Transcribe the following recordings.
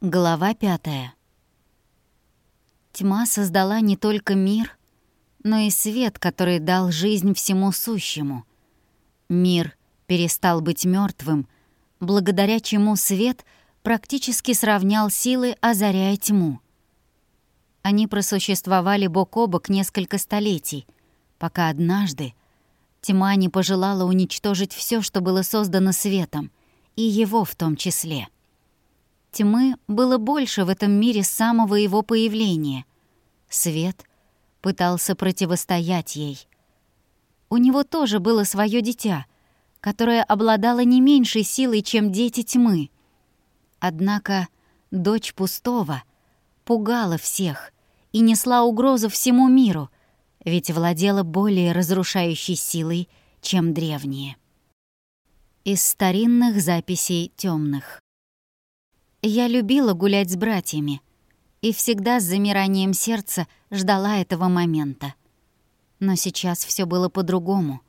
Глава пятая. Тьма создала не только мир, но и свет, который дал жизнь всему сущему. Мир перестал быть мертвым, благодаря чему свет практически сравнял силы, озаряя тьму. Они просуществовали бок о бок несколько столетий, пока однажды тьма не пожелала уничтожить все, что было создано светом, и его в том числе — Тьмы было больше в этом мире с самого его появления. Свет пытался противостоять ей. У него тоже было свое дитя, которое обладало не меньшей силой, чем дети тьмы. Однако дочь пустого пугала всех и несла угрозу всему миру, ведь владела более разрушающей силой, чем древние. Из старинных записей темных. Я любила гулять с братьями и всегда с замиранием сердца ждала этого момента. Но сейчас все было по-другому.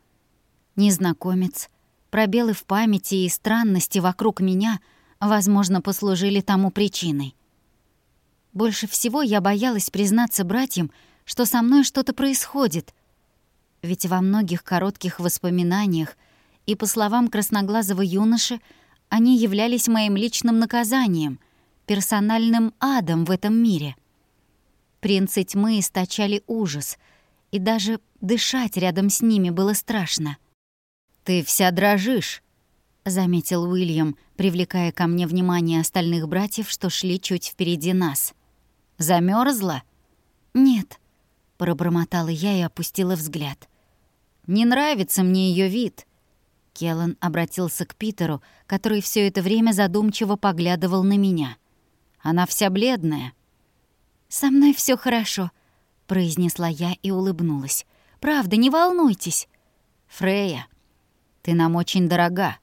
Незнакомец, пробелы в памяти и странности вокруг меня, возможно, послужили тому причиной. Больше всего я боялась признаться братьям, что со мной что-то происходит. Ведь во многих коротких воспоминаниях и, по словам красноглазого юноши, они являлись моим личным наказанием, персональным адом в этом мире. Принцы тьмы источали ужас, и даже дышать рядом с ними было страшно. «Ты вся дрожишь», — заметил Уильям, привлекая ко мне внимание остальных братьев, что шли чуть впереди нас. Замерзла? «Нет», — пробормотала я и опустила взгляд. «Не нравится мне ее вид», Келлан обратился к Питеру, который все это время задумчиво поглядывал на меня. «Она вся бледная». «Со мной все хорошо», — произнесла я и улыбнулась. «Правда, не волнуйтесь». «Фрея, ты нам очень дорога».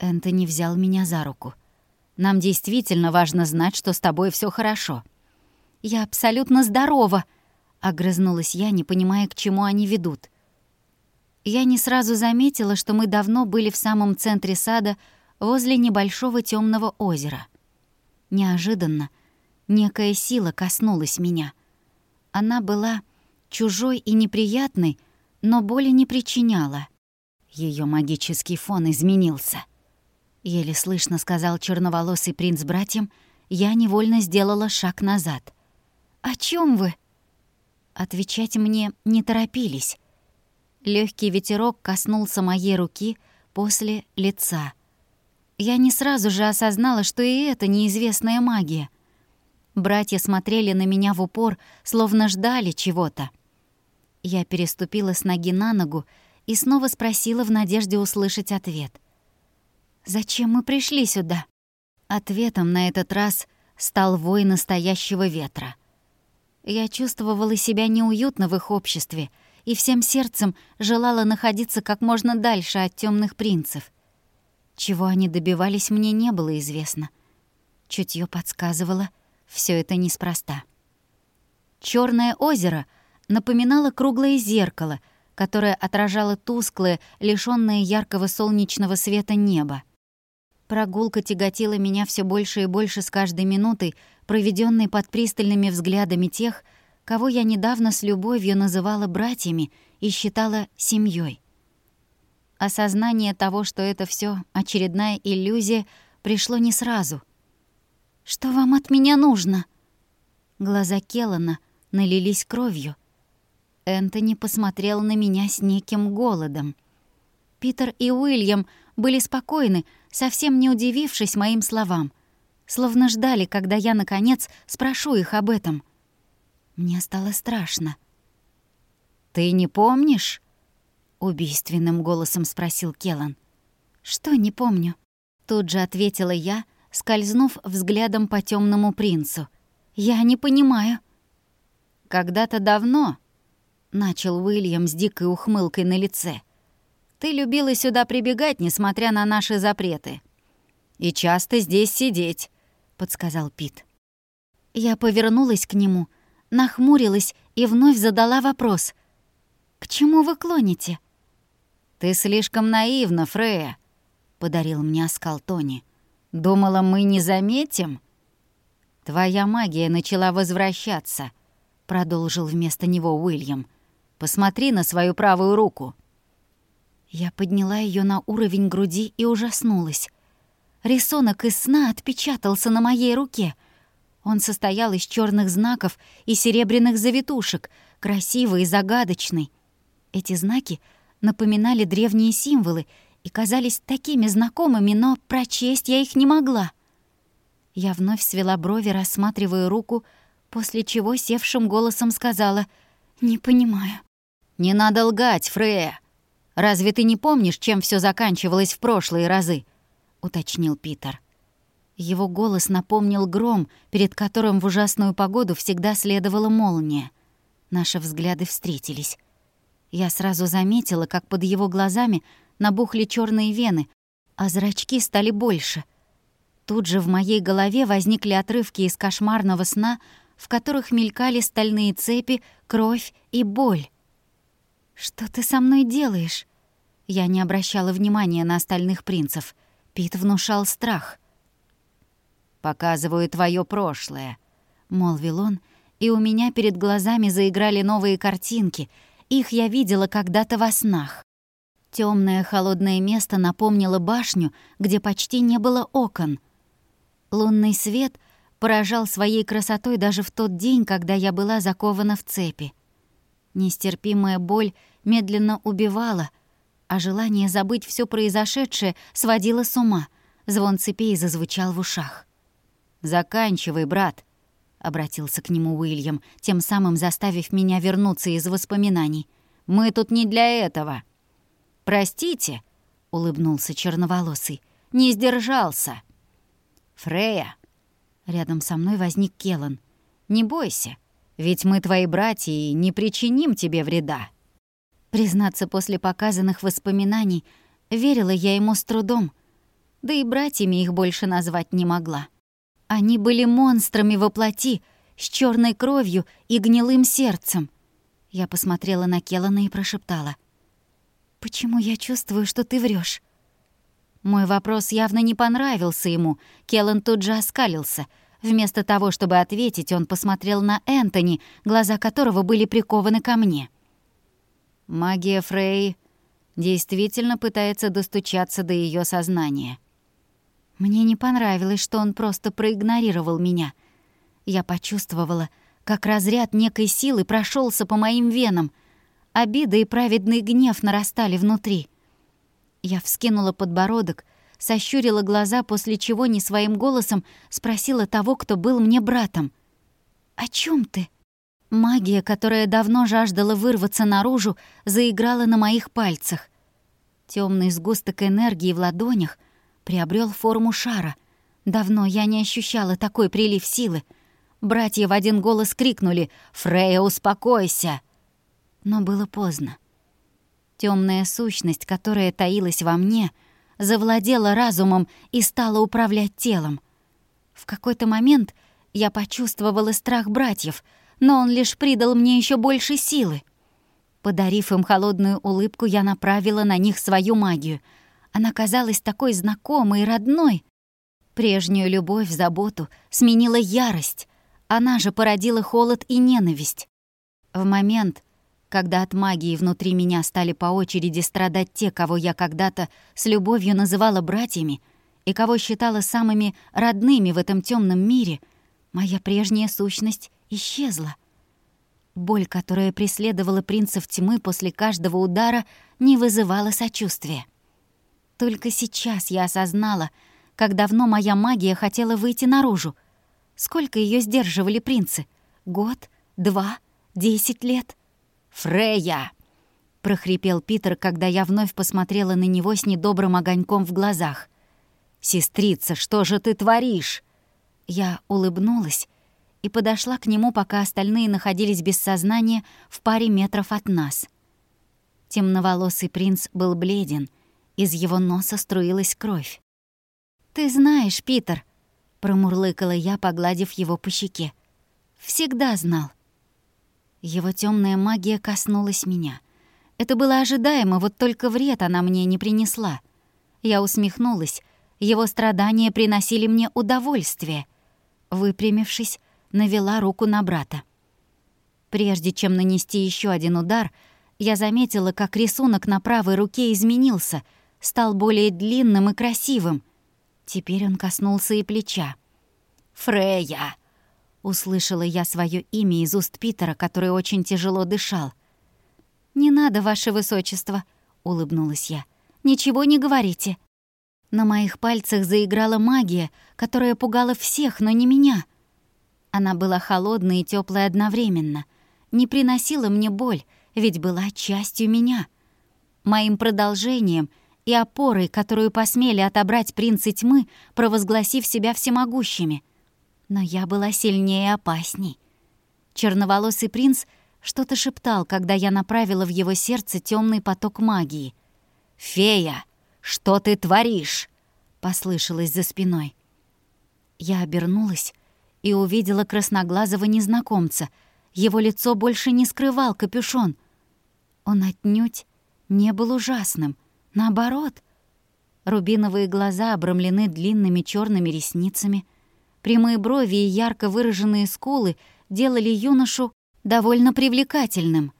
Энтони взял меня за руку. «Нам действительно важно знать, что с тобой все хорошо». «Я абсолютно здорова», — огрызнулась я, не понимая, к чему они ведут. Я не сразу заметила, что мы давно были в самом центре сада, возле небольшого темного озера. Неожиданно некая сила коснулась меня. Она была чужой и неприятной, но боли не причиняла. Ее магический фон изменился. Еле слышно сказал черноволосый принц братьям, я невольно сделала шаг назад. «О чем вы?» Отвечать мне не торопились. Легкий ветерок коснулся моей руки после лица. Я не сразу же осознала, что и это неизвестная магия. Братья смотрели на меня в упор, словно ждали чего-то. Я переступила с ноги на ногу и снова спросила в надежде услышать ответ. «Зачем мы пришли сюда?» Ответом на этот раз стал вой настоящего ветра. Я чувствовала себя неуютно в их обществе — и всем сердцем желала находиться как можно дальше от темных принцев. Чего они добивались, мне не было известно. Чутье подсказывало, все это неспроста. Черное озеро напоминало круглое зеркало, которое отражало тусклое, лишённое яркого солнечного света небо. Прогулка тяготила меня все больше и больше с каждой минутой, проведенной под пристальными взглядами тех, кого я недавно с любовью называла братьями и считала семьей. Осознание того, что это все очередная иллюзия, пришло не сразу. «Что вам от меня нужно?» Глаза Келлана налились кровью. Энтони посмотрел на меня с неким голодом. Питер и Уильям были спокойны, совсем не удивившись моим словам, словно ждали, когда я, наконец, спрошу их об этом. Мне стало страшно. «Ты не помнишь?» — убийственным голосом спросил Келан. «Что не помню?» Тут же ответила я, скользнув взглядом по темному принцу. «Я не понимаю». «Когда-то давно», — начал Уильям с дикой ухмылкой на лице, «ты любила сюда прибегать, несмотря на наши запреты. И часто здесь сидеть», — подсказал Пит. Я повернулась к нему — нахмурилась и вновь задала вопрос. «К чему вы клоните?» «Ты слишком наивна, Фрея», — подарил мне оскал Тони. «Думала, мы не заметим?» «Твоя магия начала возвращаться», — продолжил вместо него Уильям. «Посмотри на свою правую руку». Я подняла ее на уровень груди и ужаснулась. Рисунок из сна отпечатался на моей руке. Он состоял из черных знаков и серебряных завитушек, красивый и загадочный. Эти знаки напоминали древние символы и казались такими знакомыми, но прочесть я их не могла. Я вновь свела брови, рассматривая руку, после чего севшим голосом сказала «Не понимаю». «Не надо лгать, Фрея. Разве ты не помнишь, чем все заканчивалось в прошлые разы?» — уточнил Питер. Его голос напомнил гром, перед которым в ужасную погоду всегда следовала молния. Наши взгляды встретились. Я сразу заметила, как под его глазами набухли черные вены, а зрачки стали больше — Тут же в моей голове возникли отрывки из кошмарного сна, в которых мелькали стальные цепи, кровь и боль. «Что ты со мной делаешь?» Я не обращала внимания на остальных принцев. Пит внушал страх. «Показываю твое прошлое», — молвил он, и у меня перед глазами заиграли новые картинки. Их я видела когда-то во снах. Темное холодное место напомнило башню, где почти не было окон — Лунный свет поражал своей красотой даже в тот день, когда я была закована в цепи. Нестерпимая боль медленно убивала, а желание забыть все произошедшее сводило с ума. Звон цепей зазвучал в ушах. «Заканчивай, брат», — обратился к нему Уильям, тем самым заставив меня вернуться из воспоминаний. «Мы тут не для этого». «Простите», — улыбнулся черноволосый, — «не сдержался». «Фрея!» Рядом со мной возник Келан. «Не бойся, ведь мы твои братья и не причиним тебе вреда». Признаться, после показанных воспоминаний верила я ему с трудом, да и братьями их больше назвать не могла. Они были монстрами во плоти, с черной кровью и гнилым сердцем. Я посмотрела на Келана и прошептала. «Почему я чувствую, что ты врешь? Мой вопрос явно не понравился ему. Келлен тут же оскалился. Вместо того, чтобы ответить, он посмотрел на Энтони, глаза которого были прикованы ко мне. Магия Фрей действительно пытается достучаться до ее сознания. Мне не понравилось, что он просто проигнорировал меня. Я почувствовала, как разряд некой силы прошелся по моим венам. Обида и праведный гнев нарастали внутри. Я вскинула подбородок, сощурила глаза, после чего не своим голосом спросила того, кто был мне братом. «О чем ты?» Магия, которая давно жаждала вырваться наружу, заиграла на моих пальцах. Темный сгусток энергии в ладонях приобрел форму шара. Давно я не ощущала такой прилив силы. Братья в один голос крикнули «Фрея, успокойся!» Но было поздно. Темная сущность, которая таилась во мне, завладела разумом и стала управлять телом. В какой-то момент я почувствовала страх братьев, но он лишь придал мне еще больше силы. Подарив им холодную улыбку, я направила на них свою магию. Она казалась такой знакомой и родной. Прежнюю любовь, заботу сменила ярость. Она же породила холод и ненависть. В момент, когда от магии внутри меня стали по очереди страдать те, кого я когда-то с любовью называла братьями и кого считала самыми родными в этом темном мире, моя прежняя сущность исчезла. Боль, которая преследовала принцев тьмы после каждого удара, не вызывала сочувствия. Только сейчас я осознала, как давно моя магия хотела выйти наружу. Сколько ее сдерживали принцы? Год? Два? Десять лет? «Фрея!» — прохрипел Питер, когда я вновь посмотрела на него с недобрым огоньком в глазах. «Сестрица, что же ты творишь?» Я улыбнулась и подошла к нему, пока остальные находились без сознания в паре метров от нас. Темноволосый принц был бледен, из его носа струилась кровь. «Ты знаешь, Питер», — промурлыкала я, погладив его по щеке. «Всегда знал. Его темная магия коснулась меня. Это было ожидаемо, вот только вред она мне не принесла. Я усмехнулась. Его страдания приносили мне удовольствие. Выпрямившись, навела руку на брата. Прежде чем нанести еще один удар, я заметила, как рисунок на правой руке изменился, стал более длинным и красивым. Теперь он коснулся и плеча. «Фрея!» — услышала я свое имя из уст Питера, который очень тяжело дышал. «Не надо, ваше высочество», — улыбнулась я. «Ничего не говорите». На моих пальцах заиграла магия, которая пугала всех, но не меня. Она была холодной и теплой одновременно, не приносила мне боль, ведь была частью меня. Моим продолжением и опорой, которую посмели отобрать принцы тьмы, провозгласив себя всемогущими. Но я была сильнее и опасней. Черноволосый принц что-то шептал, когда я направила в его сердце темный поток магии. «Фея, что ты творишь?» — послышалось за спиной. Я обернулась и увидела красноглазого незнакомца. Его лицо больше не скрывал капюшон. Он отнюдь не был ужасным. Наоборот. Рубиновые глаза обрамлены длинными черными ресницами. Прямые брови и ярко выраженные скулы делали юношу довольно привлекательным.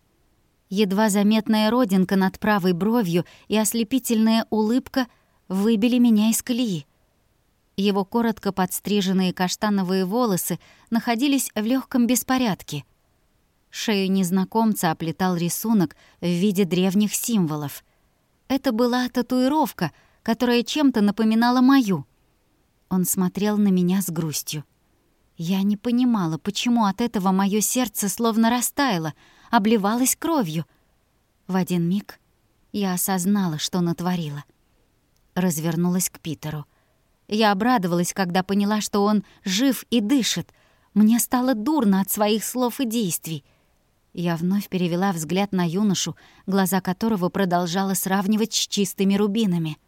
Едва заметная родинка над правой бровью и ослепительная улыбка выбили меня из колеи. Его коротко подстриженные каштановые волосы находились в легком беспорядке. Шею незнакомца оплетал рисунок в виде древних символов. Это была татуировка, которая чем-то напоминала мою. Он смотрел на меня с грустью. Я не понимала, почему от этого моё сердце словно растаяло, обливалось кровью. В один миг я осознала, что натворила. Развернулась к Питеру. Я обрадовалась, когда поняла, что он жив и дышит. Мне стало дурно от своих слов и действий. Я вновь перевела взгляд на юношу, глаза которого продолжала сравнивать с чистыми рубинами.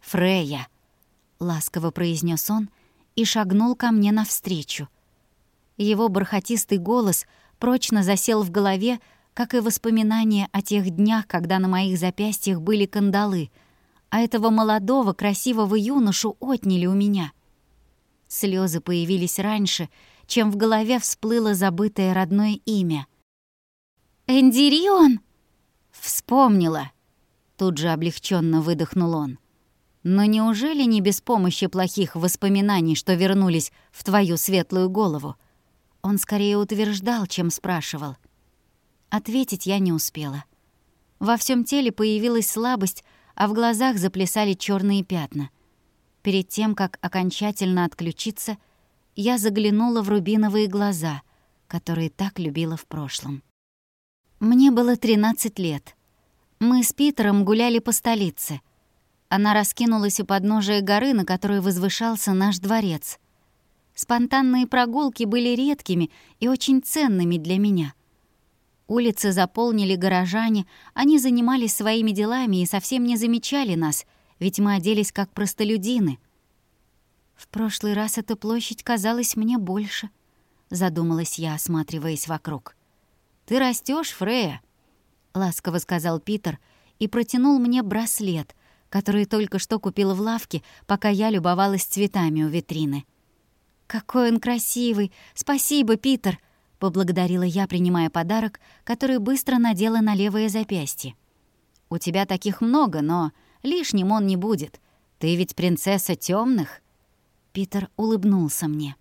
«Фрея!» — ласково произнес он — и шагнул ко мне навстречу. Его бархатистый голос прочно засел в голове, как и воспоминания о тех днях, когда на моих запястьях были кандалы, а этого молодого, красивого юношу отняли у меня. Слезы появились раньше, чем в голове всплыло забытое родное имя. «Эндирион!» «Вспомнила!» Тут же облегченно выдохнул он. Но неужели не без помощи плохих воспоминаний, что вернулись в твою светлую голову? Он скорее утверждал, чем спрашивал. Ответить я не успела. Во всем теле появилась слабость, а в глазах заплясали черные пятна. Перед тем, как окончательно отключиться, я заглянула в рубиновые глаза, которые так любила в прошлом. Мне было 13 лет. Мы с Питером гуляли по столице — она раскинулась у подножия горы, на которой возвышался наш дворец. Спонтанные прогулки были редкими и очень ценными для меня. Улицы заполнили горожане, они занимались своими делами и совсем не замечали нас, ведь мы оделись как простолюдины. В прошлый раз эта площадь казалась мне больше, задумалась я, осматриваясь вокруг. «Ты растешь, Фрея», — ласково сказал Питер и протянул мне браслет, который только что купила в лавке, пока я любовалась цветами у витрины. «Какой он красивый! Спасибо, Питер!» — поблагодарила я, принимая подарок, который быстро надела на левое запястье. «У тебя таких много, но лишним он не будет. Ты ведь принцесса темных. Питер улыбнулся мне.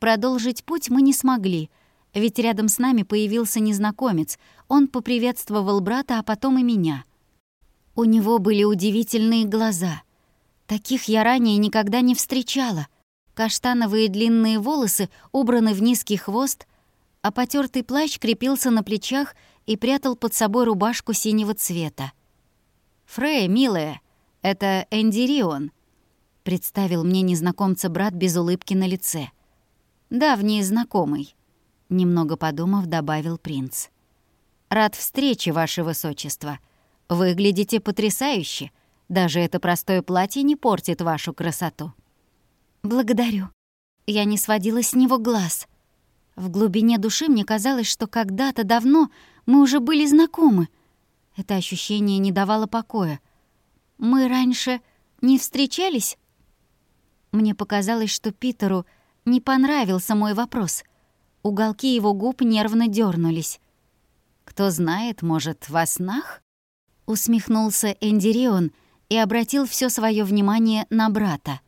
Продолжить путь мы не смогли, ведь рядом с нами появился незнакомец. Он поприветствовал брата, а потом и меня — у него были удивительные глаза. Таких я ранее никогда не встречала. Каштановые длинные волосы убраны в низкий хвост, а потертый плащ крепился на плечах и прятал под собой рубашку синего цвета. «Фрея, милая, это Эндирион», — представил мне незнакомца брат без улыбки на лице. «Давний знакомый», — немного подумав, добавил принц. «Рад встрече, ваше высочество», — Выглядите потрясающе. Даже это простое платье не портит вашу красоту. Благодарю. Я не сводила с него глаз. В глубине души мне казалось, что когда-то давно мы уже были знакомы. Это ощущение не давало покоя. Мы раньше не встречались? Мне показалось, что Питеру не понравился мой вопрос. Уголки его губ нервно дернулись. «Кто знает, может, во снах?» Усмехнулся Эндирион и обратил все свое внимание на брата.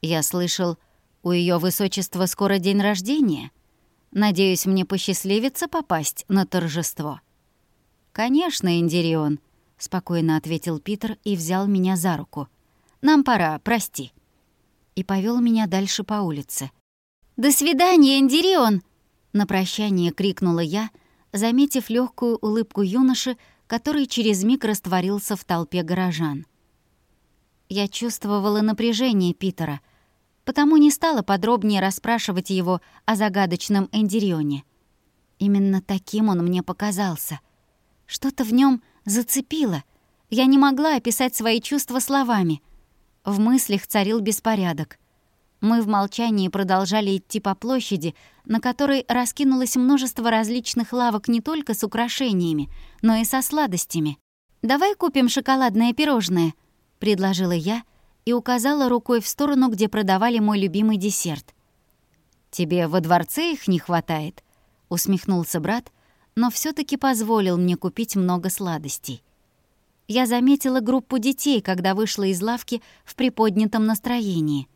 «Я слышал, у ее высочества скоро день рождения. Надеюсь, мне посчастливится попасть на торжество». «Конечно, Эндирион», — спокойно ответил Питер и взял меня за руку. «Нам пора, прости». И повел меня дальше по улице. «До свидания, Эндирион!» На прощание крикнула я, заметив легкую улыбку юноши, который через миг растворился в толпе горожан. Я чувствовала напряжение Питера, потому не стала подробнее расспрашивать его о загадочном Эндирионе. Именно таким он мне показался. Что-то в нем зацепило. Я не могла описать свои чувства словами. В мыслях царил беспорядок. Мы в молчании продолжали идти по площади, на которой раскинулось множество различных лавок не только с украшениями, но и со сладостями. «Давай купим шоколадное пирожное», — предложила я и указала рукой в сторону, где продавали мой любимый десерт. «Тебе во дворце их не хватает?» — усмехнулся брат, но все таки позволил мне купить много сладостей. Я заметила группу детей, когда вышла из лавки в приподнятом настроении.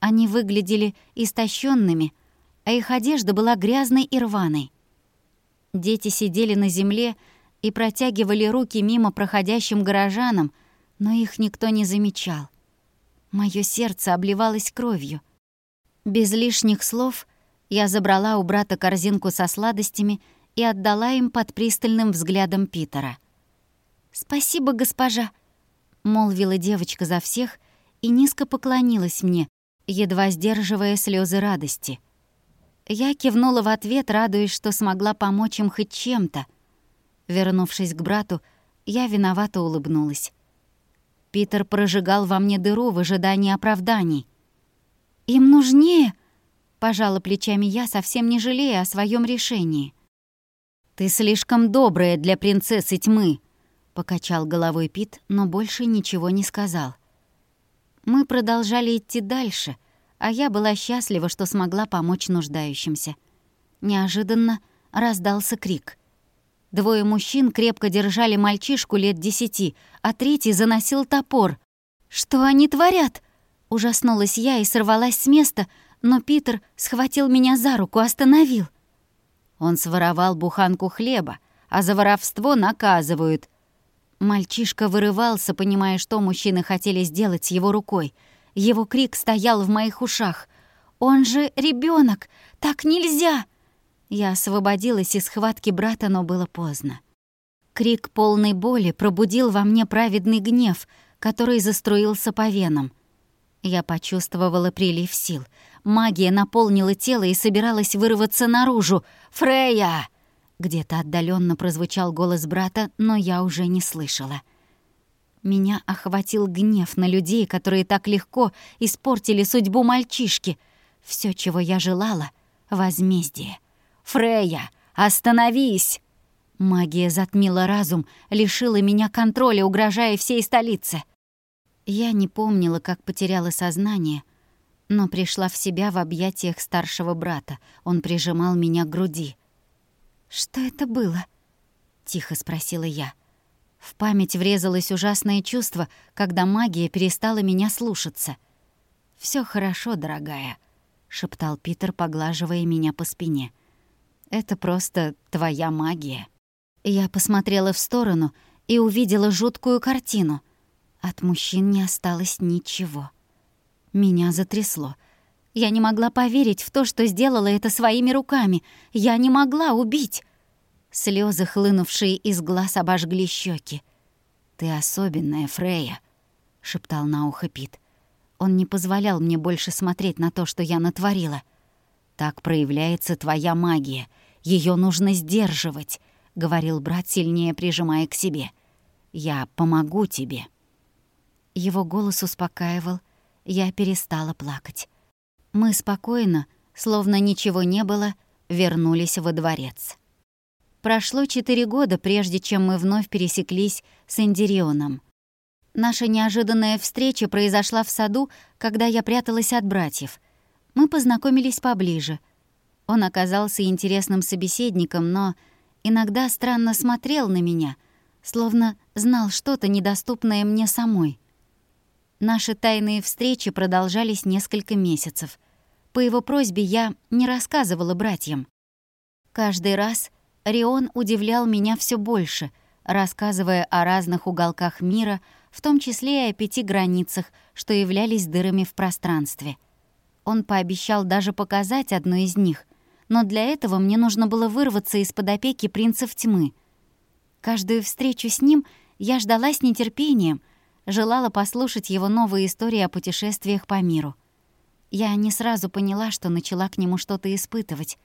Они выглядели истощенными, а их одежда была грязной и рваной. Дети сидели на земле и протягивали руки мимо проходящим горожанам, но их никто не замечал. Моё сердце обливалось кровью. Без лишних слов я забрала у брата корзинку со сладостями и отдала им под пристальным взглядом Питера. «Спасибо, госпожа», — молвила девочка за всех и низко поклонилась мне, едва сдерживая слезы радости. Я кивнула в ответ, радуясь, что смогла помочь им хоть чем-то. Вернувшись к брату, я виновато улыбнулась. Питер прожигал во мне дыру в ожидании оправданий. «Им нужнее!» — пожала плечами я, совсем не жалея о своем решении. «Ты слишком добрая для принцессы тьмы», — покачал головой Пит, но больше ничего не сказал. Мы продолжали идти дальше, а я была счастлива, что смогла помочь нуждающимся. Неожиданно раздался крик. Двое мужчин крепко держали мальчишку лет десяти, а третий заносил топор. «Что они творят?» Ужаснулась я и сорвалась с места, но Питер схватил меня за руку, остановил. Он своровал буханку хлеба, а за воровство наказывают — Мальчишка вырывался, понимая, что мужчины хотели сделать с его рукой. Его крик стоял в моих ушах. «Он же ребенок! Так нельзя!» Я освободилась из схватки брата, но было поздно. Крик полной боли пробудил во мне праведный гнев, который заструился по венам. Я почувствовала прилив сил. Магия наполнила тело и собиралась вырваться наружу. «Фрея!» Где-то отдаленно прозвучал голос брата, но я уже не слышала. Меня охватил гнев на людей, которые так легко испортили судьбу мальчишки. Все, чего я желала — возмездие. «Фрея, остановись!» Магия затмила разум, лишила меня контроля, угрожая всей столице. Я не помнила, как потеряла сознание, но пришла в себя в объятиях старшего брата. Он прижимал меня к груди. «Что это было?» — тихо спросила я. В память врезалось ужасное чувство, когда магия перестала меня слушаться. Все хорошо, дорогая», — шептал Питер, поглаживая меня по спине. «Это просто твоя магия». Я посмотрела в сторону и увидела жуткую картину. От мужчин не осталось ничего. Меня затрясло — я не могла поверить в то, что сделала это своими руками. Я не могла убить. Слезы, хлынувшие из глаз, обожгли щеки. «Ты особенная, Фрея», — шептал на ухо Пит. Он не позволял мне больше смотреть на то, что я натворила. «Так проявляется твоя магия. Ее нужно сдерживать», — говорил брат, сильнее прижимая к себе. «Я помогу тебе». Его голос успокаивал. Я перестала плакать. Мы спокойно, словно ничего не было, вернулись во дворец. Прошло четыре года, прежде чем мы вновь пересеклись с Индирионом. Наша неожиданная встреча произошла в саду, когда я пряталась от братьев. Мы познакомились поближе. Он оказался интересным собеседником, но иногда странно смотрел на меня, словно знал что-то недоступное мне самой. Наши тайные встречи продолжались несколько месяцев. По его просьбе я не рассказывала братьям. Каждый раз Рион удивлял меня все больше, рассказывая о разных уголках мира, в том числе и о пяти границах, что являлись дырами в пространстве. Он пообещал даже показать одну из них, но для этого мне нужно было вырваться из-под опеки принцев тьмы. Каждую встречу с ним я ждала с нетерпением, желала послушать его новые истории о путешествиях по миру. Я не сразу поняла, что начала к нему что-то испытывать.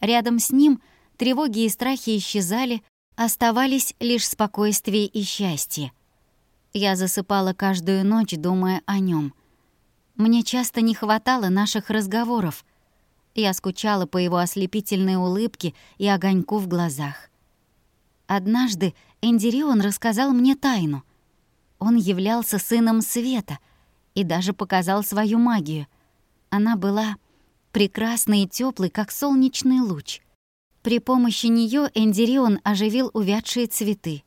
Рядом с ним тревоги и страхи исчезали, оставались лишь спокойствие и счастье. Я засыпала каждую ночь, думая о нем. Мне часто не хватало наших разговоров. Я скучала по его ослепительной улыбке и огоньку в глазах. Однажды Эндирион рассказал мне тайну. Он являлся сыном света и даже показал свою магию. Она была прекрасной и теплой, как солнечный луч. При помощи нее Эндирион оживил увядшие цветы.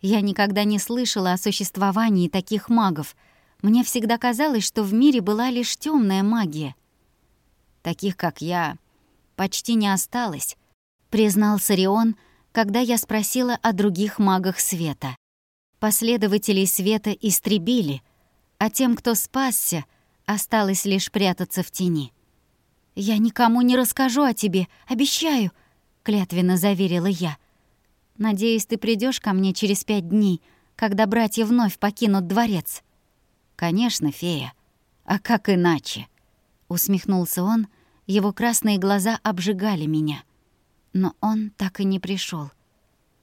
Я никогда не слышала о существовании таких магов. Мне всегда казалось, что в мире была лишь темная магия. Таких, как я, почти не осталось, признался Рион, когда я спросила о других магах света. Последователей света истребили, а тем, кто спасся, осталось лишь прятаться в тени. «Я никому не расскажу о тебе, обещаю», — клятвенно заверила я. «Надеюсь, ты придешь ко мне через пять дней, когда братья вновь покинут дворец». «Конечно, фея. А как иначе?» — усмехнулся он, его красные глаза обжигали меня. Но он так и не пришел.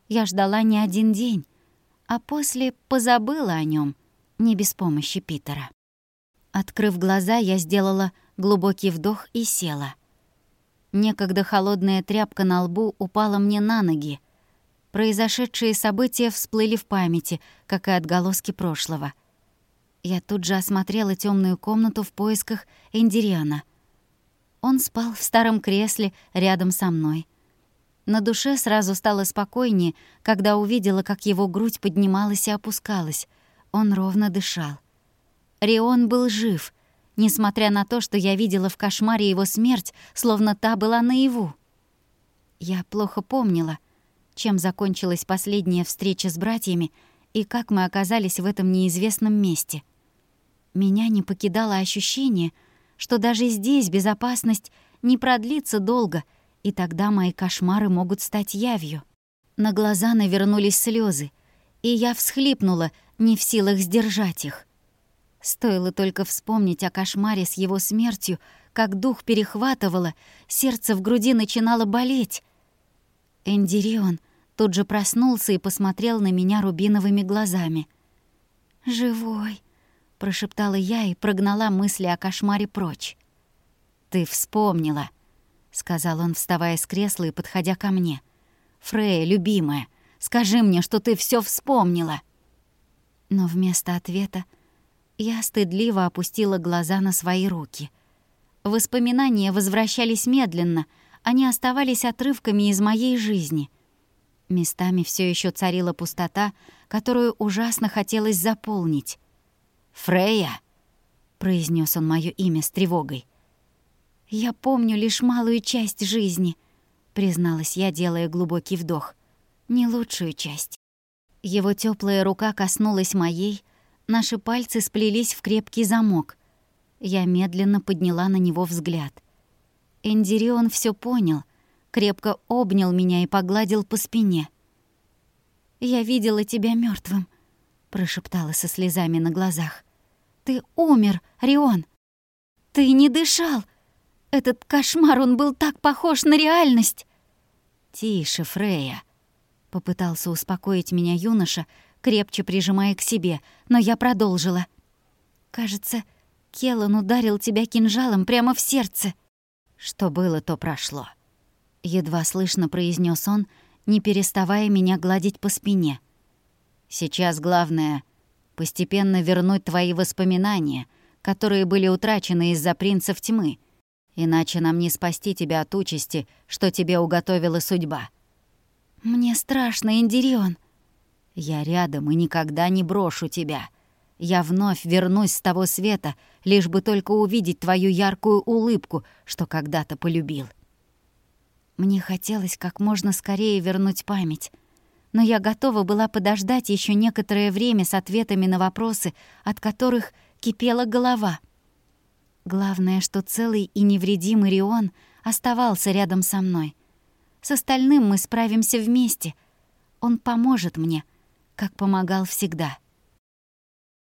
Я ждала не один день, а после позабыла о нем, не без помощи Питера. Открыв глаза, я сделала глубокий вдох и села. Некогда холодная тряпка на лбу упала мне на ноги. Произошедшие события всплыли в памяти, как и отголоски прошлого. Я тут же осмотрела темную комнату в поисках Эндириана. Он спал в старом кресле рядом со мной. На душе сразу стало спокойнее, когда увидела, как его грудь поднималась и опускалась. Он ровно дышал. Рион был жив, несмотря на то, что я видела в кошмаре его смерть, словно та была наяву. Я плохо помнила, чем закончилась последняя встреча с братьями и как мы оказались в этом неизвестном месте. Меня не покидало ощущение, что даже здесь безопасность не продлится долго, и тогда мои кошмары могут стать явью. На глаза навернулись слезы, и я всхлипнула, не в силах сдержать их. Стоило только вспомнить о кошмаре с его смертью, как дух перехватывало, сердце в груди начинало болеть. Эндирион тут же проснулся и посмотрел на меня рубиновыми глазами. «Живой», — прошептала я и прогнала мысли о кошмаре прочь. «Ты вспомнила», — сказал он, вставая с кресла и подходя ко мне. «Фрея, любимая, скажи мне, что ты все вспомнила». Но вместо ответа я стыдливо опустила глаза на свои руки. Воспоминания возвращались медленно, они оставались отрывками из моей жизни. Местами все еще царила пустота, которую ужасно хотелось заполнить. «Фрея!» — произнес он мое имя с тревогой. «Я помню лишь малую часть жизни», — призналась я, делая глубокий вдох. «Не лучшую часть». Его теплая рука коснулась моей, Наши пальцы сплелись в крепкий замок. Я медленно подняла на него взгляд. Эндирион все понял, крепко обнял меня и погладил по спине. «Я видела тебя мертвым, прошептала со слезами на глазах. «Ты умер, Рион! Ты не дышал! Этот кошмар, он был так похож на реальность!» «Тише, Фрея!» — попытался успокоить меня юноша, крепче прижимая к себе, но я продолжила. «Кажется, Келлан ударил тебя кинжалом прямо в сердце». «Что было, то прошло», — едва слышно произнес он, не переставая меня гладить по спине. «Сейчас главное — постепенно вернуть твои воспоминания, которые были утрачены из-за принцев тьмы, Иначе нам не спасти тебя от участи, что тебе уготовила судьба. Мне страшно, Индирион. Я рядом и никогда не брошу тебя. Я вновь вернусь с того света, лишь бы только увидеть твою яркую улыбку, что когда-то полюбил. Мне хотелось как можно скорее вернуть память, но я готова была подождать еще некоторое время с ответами на вопросы, от которых кипела голова. Главное, что целый и невредимый Рион оставался рядом со мной. С остальным мы справимся вместе. Он поможет мне, как помогал всегда.